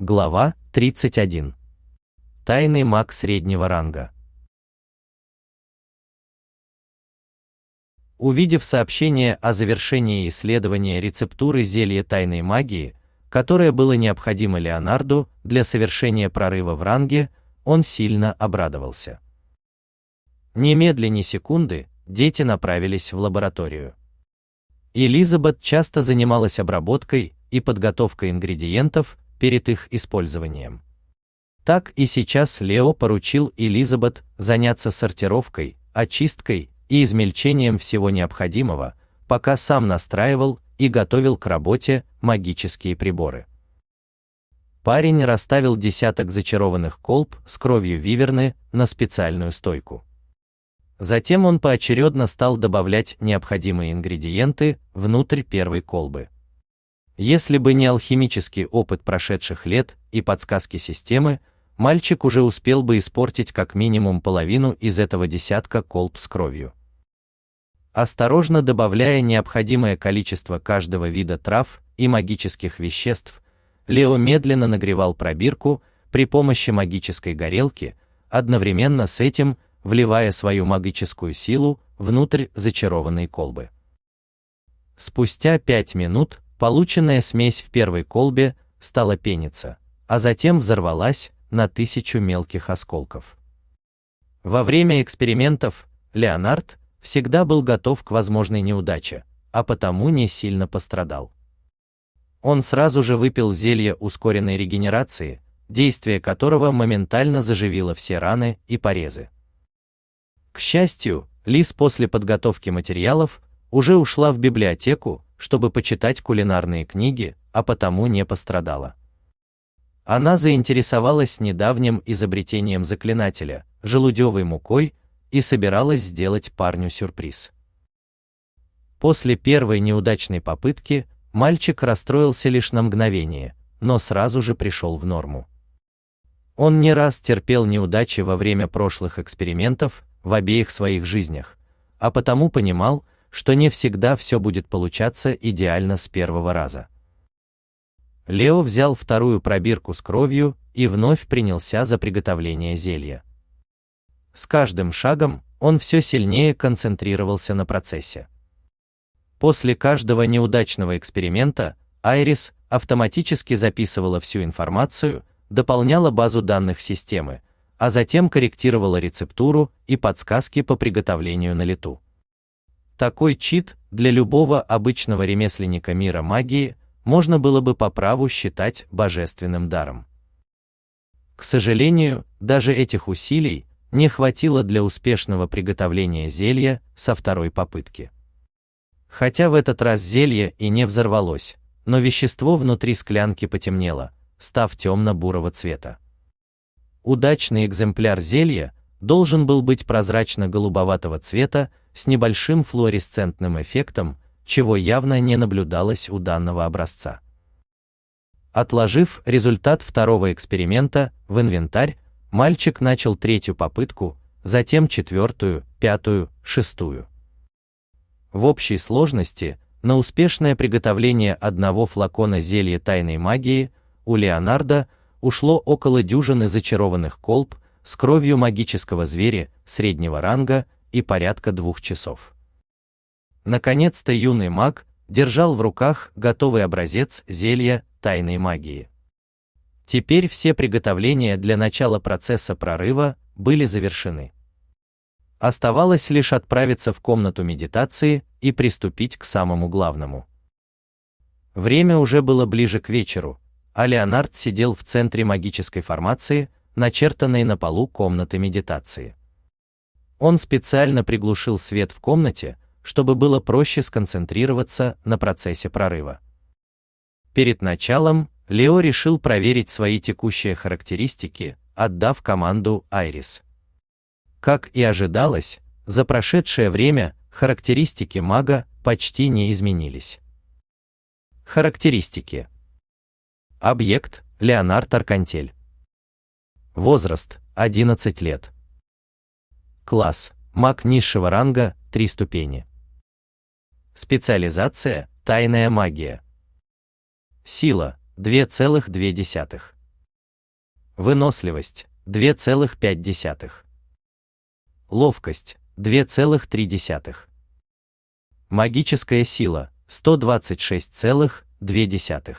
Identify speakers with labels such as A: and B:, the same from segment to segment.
A: Глава 31. Тайный маг среднего ранга. Увидев сообщение о завершении исследования рецептуры зелья тайной магии, которое было необходимо Леонарду для совершения прорыва в ранге, он сильно обрадовался. Немедленно секунды, дети направились в лабораторию. Элизабет часто занималась обработкой и подготовкой ингредиентов перед их использованием. Так и сейчас Лео поручил Элизабет заняться сортировкой, очисткой и измельчением всего необходимого, пока сам настраивал и готовил к работе магические приборы. Парень расставил десяток зачарованных колб с кровью виверны на специальную стойку. Затем он поочередно стал добавлять необходимые ингредиенты внутрь первой колбы. Если бы не алхимический опыт прошедших лет и подсказки системы, мальчик уже успел бы испортить как минимум половину из этого десятка колб с кровью. Осторожно добавляя необходимое количество каждого вида трав и магических веществ, Лео медленно нагревал пробирку при помощи магической горелки, одновременно с этим вливая свою магическую силу внутрь зачарованной колбы. Спустя пять минут Полученная смесь в первой колбе стала пениться, а затем взорвалась на тысячу мелких осколков. Во время экспериментов Леонард всегда был готов к возможной неудаче, а потому не сильно пострадал. Он сразу же выпил зелье ускоренной регенерации, действие которого моментально заживило все раны и порезы. К счастью, Лис после подготовки материалов уже ушла в библиотеку, чтобы почитать кулинарные книги, а потому не пострадала. Она заинтересовалась недавним изобретением заклинателя желудевой мукой и собиралась сделать парню сюрприз. После первой неудачной попытки мальчик расстроился лишь на мгновение, но сразу же пришел в норму. Он не раз терпел неудачи во время прошлых экспериментов в обеих своих жизнях, а потому понимал, что не всегда все будет получаться идеально с первого раза. Лео взял вторую пробирку с кровью и вновь принялся за приготовление зелья. С каждым шагом он все сильнее концентрировался на процессе. После каждого неудачного эксперимента Айрис автоматически записывала всю информацию, дополняла базу данных системы, а затем корректировала рецептуру и подсказки по приготовлению на лету. Такой чит для любого обычного ремесленника мира магии можно было бы по праву считать божественным даром. К сожалению, даже этих усилий не хватило для успешного приготовления зелья со второй попытки. Хотя в этот раз зелье и не взорвалось, но вещество внутри склянки потемнело, став темно-бурого цвета. Удачный экземпляр зелья должен был быть прозрачно-голубоватого цвета с небольшим флуоресцентным эффектом, чего явно не наблюдалось у данного образца. Отложив результат второго эксперимента в инвентарь, мальчик начал третью попытку, затем четвертую, пятую, шестую. В общей сложности на успешное приготовление одного флакона зелья тайной магии у Леонардо ушло около дюжины зачарованных колб с кровью магического зверя среднего ранга и порядка двух часов. Наконец-то юный маг держал в руках готовый образец зелья тайной магии. Теперь все приготовления для начала процесса прорыва были завершены. Оставалось лишь отправиться в комнату медитации и приступить к самому главному. Время уже было ближе к вечеру, а Леонард сидел в центре магической формации, начертанной на полу комнаты медитации. Он специально приглушил свет в комнате, чтобы было проще сконцентрироваться на процессе прорыва. Перед началом Лео решил проверить свои текущие характеристики, отдав команду Айрис. Как и ожидалось, за прошедшее время характеристики мага почти не изменились. Характеристики. Объект Леонард Аркантель. Возраст 11 лет. Класс маг низшего ранга 3 ступени. Специализация тайная магия. Сила 2,2. Выносливость 2,5. Ловкость 2,3. Магическая сила 126,2.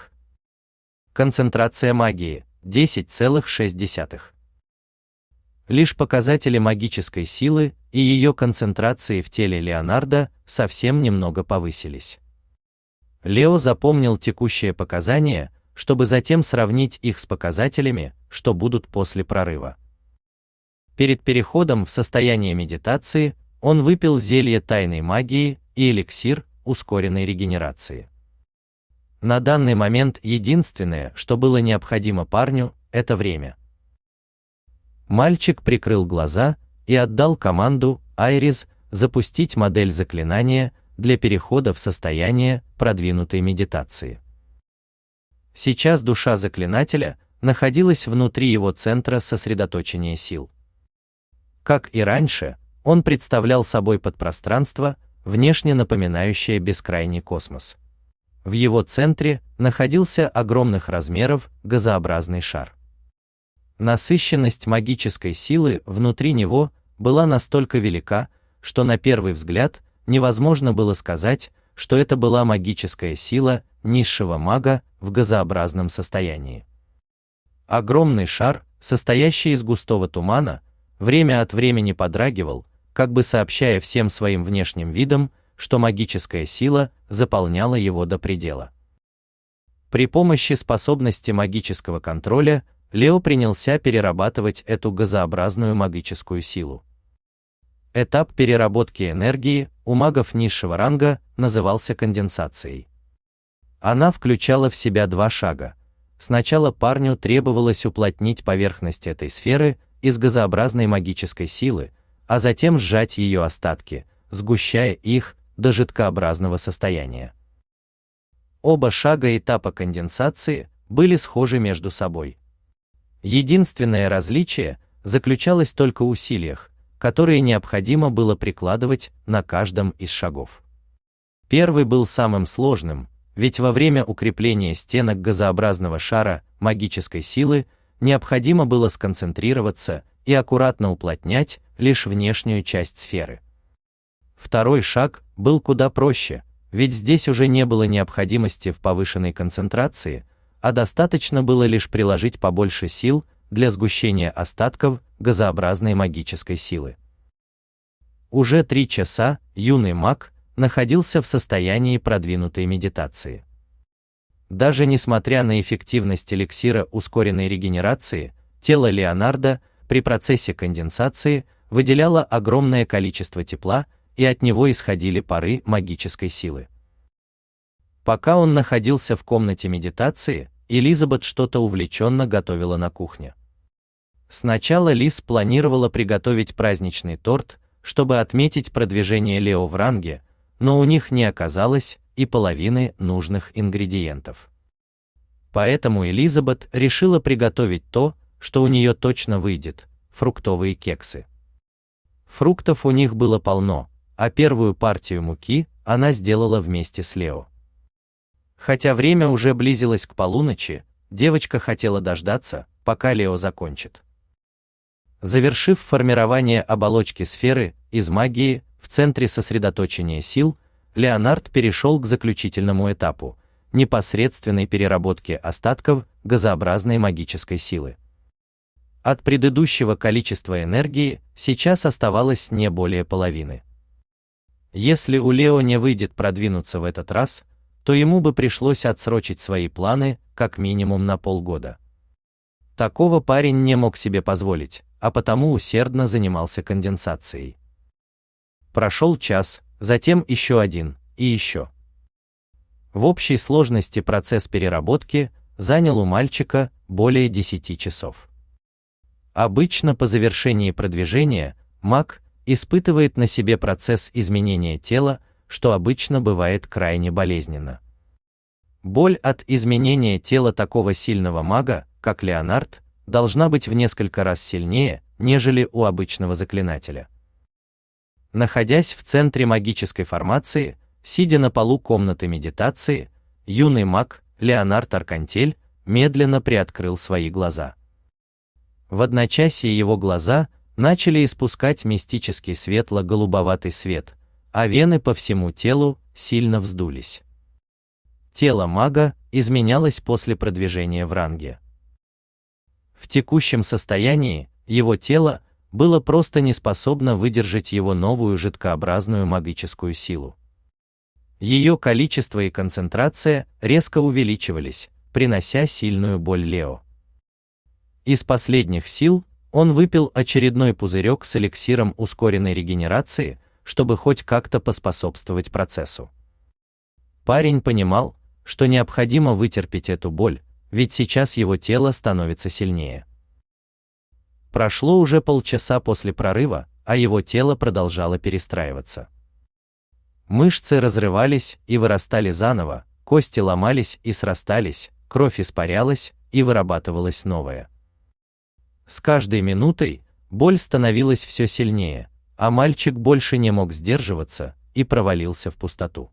A: Концентрация магии 10,6. Лишь показатели магической силы и ее концентрации в теле Леонардо совсем немного повысились. Лео запомнил текущие показания, чтобы затем сравнить их с показателями, что будут после прорыва. Перед переходом в состояние медитации он выпил зелье тайной магии и эликсир ускоренной регенерации. На данный момент единственное, что было необходимо парню, это время. Мальчик прикрыл глаза и отдал команду Айрис запустить модель заклинания для перехода в состояние продвинутой медитации. Сейчас душа заклинателя находилась внутри его центра сосредоточения сил. Как и раньше, он представлял собой подпространство, внешне напоминающее бескрайний космос. В его центре находился огромных размеров газообразный шар. Насыщенность магической силы внутри него была настолько велика, что на первый взгляд невозможно было сказать, что это была магическая сила низшего мага в газообразном состоянии. Огромный шар, состоящий из густого тумана, время от времени подрагивал, как бы сообщая всем своим внешним видом, что магическая сила заполняла его до предела. При помощи способности магического контроля Лео принялся перерабатывать эту газообразную магическую силу. Этап переработки энергии у магов низшего ранга назывался конденсацией. Она включала в себя два шага. Сначала парню требовалось уплотнить поверхность этой сферы из газообразной магической силы, а затем сжать ее остатки, сгущая их до жидкообразного состояния. Оба шага этапа конденсации были схожи между собой. Единственное различие заключалось только в усилиях, которые необходимо было прикладывать на каждом из шагов. Первый был самым сложным, ведь во время укрепления стенок газообразного шара магической силы необходимо было сконцентрироваться и аккуратно уплотнять лишь внешнюю часть сферы. Второй шаг был куда проще, ведь здесь уже не было необходимости в повышенной концентрации, а достаточно было лишь приложить побольше сил для сгущения остатков газообразной магической силы. Уже три часа юный маг находился в состоянии продвинутой медитации. Даже несмотря на эффективность эликсира ускоренной регенерации, тело Леонардо при процессе конденсации выделяло огромное количество тепла, и от него исходили пары магической силы. Пока он находился в комнате медитации, Элизабет что-то увлеченно готовила на кухне. Сначала Лис планировала приготовить праздничный торт, чтобы отметить продвижение Лео в ранге, но у них не оказалось и половины нужных ингредиентов. Поэтому Элизабет решила приготовить то, что у нее точно выйдет фруктовые кексы. Фруктов у них было полно, а первую партию муки она сделала вместе с Лео. Хотя время уже близилось к полуночи, девочка хотела дождаться, пока Лео закончит. Завершив формирование оболочки сферы из магии в центре сосредоточения сил, Леонард перешел к заключительному этапу непосредственной переработки остатков газообразной магической силы. От предыдущего количества энергии сейчас оставалось не более половины. Если у Лео не выйдет продвинуться в этот раз, то ему бы пришлось отсрочить свои планы как минимум на полгода. Такого парень не мог себе позволить, а потому усердно занимался конденсацией. Прошел час, затем еще один, и еще. В общей сложности процесс переработки занял у мальчика более 10 часов. Обычно по завершении продвижения маг испытывает на себе процесс изменения тела, что обычно бывает крайне болезненно. Боль от изменения тела такого сильного мага, как Леонард, должна быть в несколько раз сильнее, нежели у обычного заклинателя. Находясь в центре магической формации, сидя на полу комнаты медитации, юный маг Леонард Аркантель медленно приоткрыл свои глаза. В одночасье его глаза начали испускать мистический светло-голубоватый свет, а вены по всему телу сильно вздулись. Тело мага изменялось после продвижения в ранге. В текущем состоянии его тело было просто не способно выдержать его новую жидкообразную магическую силу. Ее количество и концентрация резко увеличивались, принося сильную боль Лео. Из последних сил он выпил очередной пузырек с эликсиром ускоренной регенерации, чтобы хоть как-то поспособствовать процессу. Парень понимал, что необходимо вытерпеть эту боль, ведь сейчас его тело становится сильнее. Прошло уже полчаса после прорыва, а его тело продолжало перестраиваться. Мышцы разрывались и вырастали заново, кости ломались и срастались, кровь испарялась и вырабатывалась новая. С каждой минутой боль становилась все сильнее, а мальчик больше не мог сдерживаться и провалился в пустоту.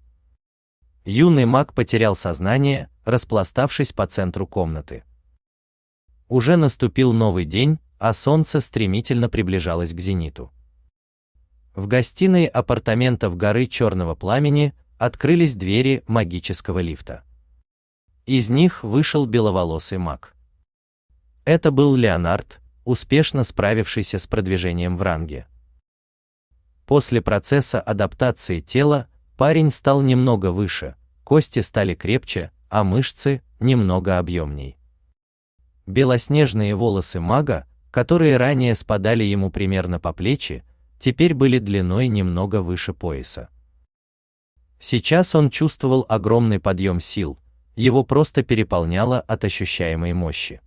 A: Юный маг потерял сознание, распластавшись по центру комнаты. Уже наступил новый день, а солнце стремительно приближалось к зениту. В гостиной апартаментов горы Черного Пламени открылись двери магического лифта. Из них вышел беловолосый маг. Это был Леонард, успешно справившийся с продвижением в ранге. После процесса адаптации тела парень стал немного выше, кости стали крепче, а мышцы немного объемней. Белоснежные волосы мага, которые ранее спадали ему примерно по плечи, теперь были длиной немного выше пояса. Сейчас он чувствовал огромный подъем сил, его просто переполняло от ощущаемой мощи.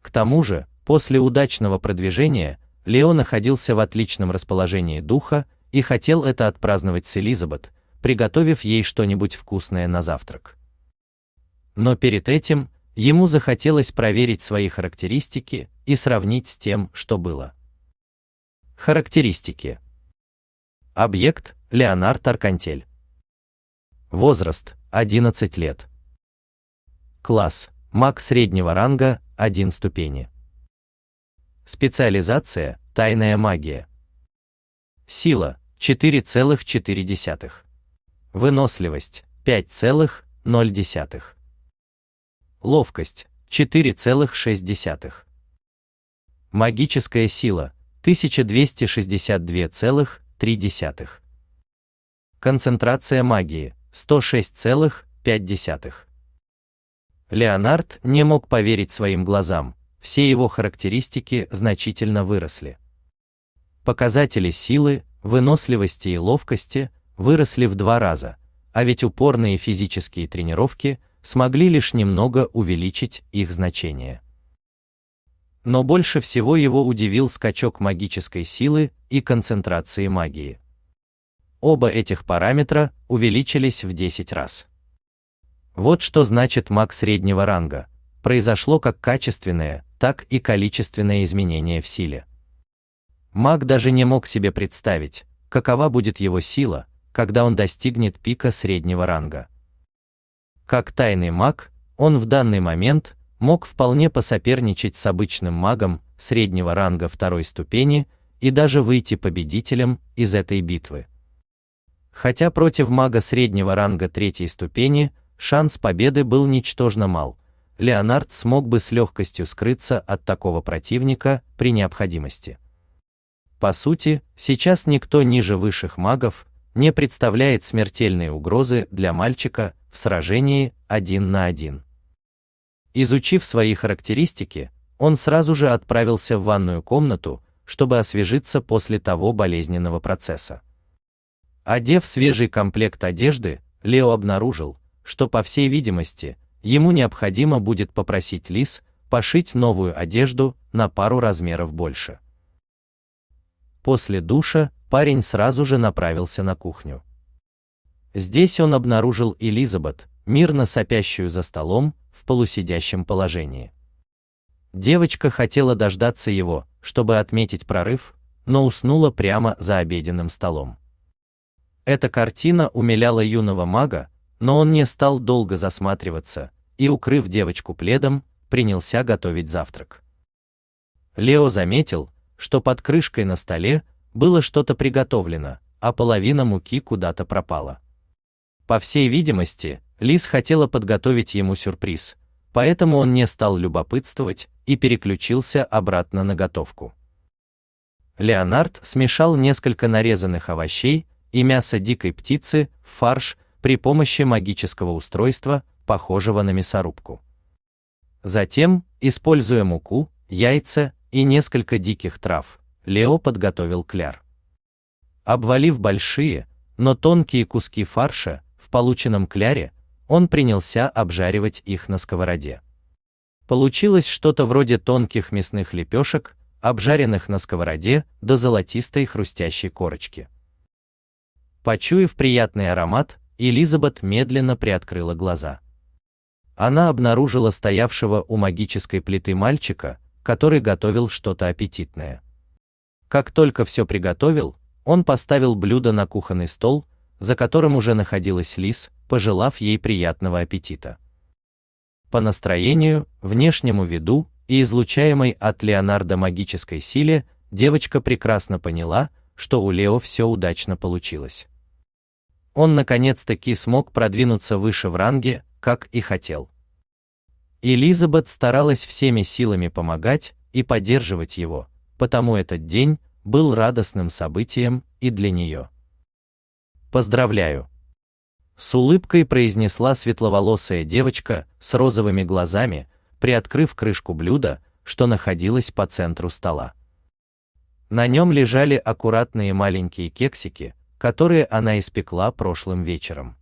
A: К тому же, после удачного продвижения, Лео находился в отличном расположении духа и хотел это отпраздновать с Элизабет, приготовив ей что-нибудь вкусное на завтрак. Но перед этим ему захотелось проверить свои характеристики и сравнить с тем, что было. Характеристики. Объект – Леонард Аркантель. Возраст – 11 лет. Класс – маг среднего ранга, 1 ступени. Специализация – тайная магия. Сила – 4,4. Выносливость – 5,0. Ловкость – 4,6. Магическая сила 1262,3. Концентрация магии 106,5. Леонард не мог поверить своим глазам, все его характеристики значительно выросли. Показатели силы, выносливости и ловкости выросли в два раза, а ведь упорные физические тренировки смогли лишь немного увеличить их значение. Но больше всего его удивил скачок магической силы и концентрации магии. Оба этих параметра увеличились в 10 раз. Вот что значит маг среднего ранга. Произошло как качественное, так и количественное изменение в силе. Маг даже не мог себе представить, какова будет его сила, когда он достигнет пика среднего ранга. Как тайный маг, он в данный момент мог вполне посоперничать с обычным магом среднего ранга второй ступени и даже выйти победителем из этой битвы. Хотя против мага среднего ранга третьей ступени шанс победы был ничтожно мал, Леонард смог бы с легкостью скрыться от такого противника при необходимости. По сути, сейчас никто ниже высших магов не представляет смертельной угрозы для мальчика в сражении один на один. Изучив свои характеристики, он сразу же отправился в ванную комнату, чтобы освежиться после того болезненного процесса. Одев свежий комплект одежды, Лео обнаружил, что по всей видимости, ему необходимо будет попросить Лис пошить новую одежду на пару размеров больше. После душа парень сразу же направился на кухню. Здесь он обнаружил Элизабет, мирно сопящую за столом, в полусидящем положении. Девочка хотела дождаться его, чтобы отметить прорыв, но уснула прямо за обеденным столом. Эта картина умиляла юного мага, но он не стал долго засматриваться и, укрыв девочку пледом, принялся готовить завтрак. Лео заметил, что под крышкой на столе было что-то приготовлено, а половина муки куда-то пропала. По всей видимости, Лис хотела подготовить ему сюрприз, поэтому он не стал любопытствовать и переключился обратно на готовку. Леонард смешал несколько нарезанных овощей и мясо дикой птицы в фарш при помощи магического устройства, похожего на мясорубку. Затем, используя муку, яйца и несколько диких трав, Лео подготовил кляр. Обвалив большие, но тонкие куски фарша в полученном кляре, он принялся обжаривать их на сковороде. Получилось что-то вроде тонких мясных лепешек, обжаренных на сковороде до золотистой хрустящей корочки. Почуяв приятный аромат, Элизабет медленно приоткрыла глаза. Она обнаружила стоявшего у магической плиты мальчика, который готовил что-то аппетитное. Как только все приготовил, он поставил блюдо на кухонный стол, за которым уже находилась Лис, пожелав ей приятного аппетита. По настроению, внешнему виду и излучаемой от Леонардо магической силе, девочка прекрасно поняла, что у Лео все удачно получилось. Он наконец-таки смог продвинуться выше в ранге, как и хотел. Элизабет старалась всеми силами помогать и поддерживать его, потому этот день был радостным событием и для нее. Поздравляю! С улыбкой произнесла светловолосая девочка с розовыми глазами, приоткрыв крышку блюда, что находилось по центру стола. На нем лежали аккуратные маленькие кексики, которые она испекла прошлым вечером.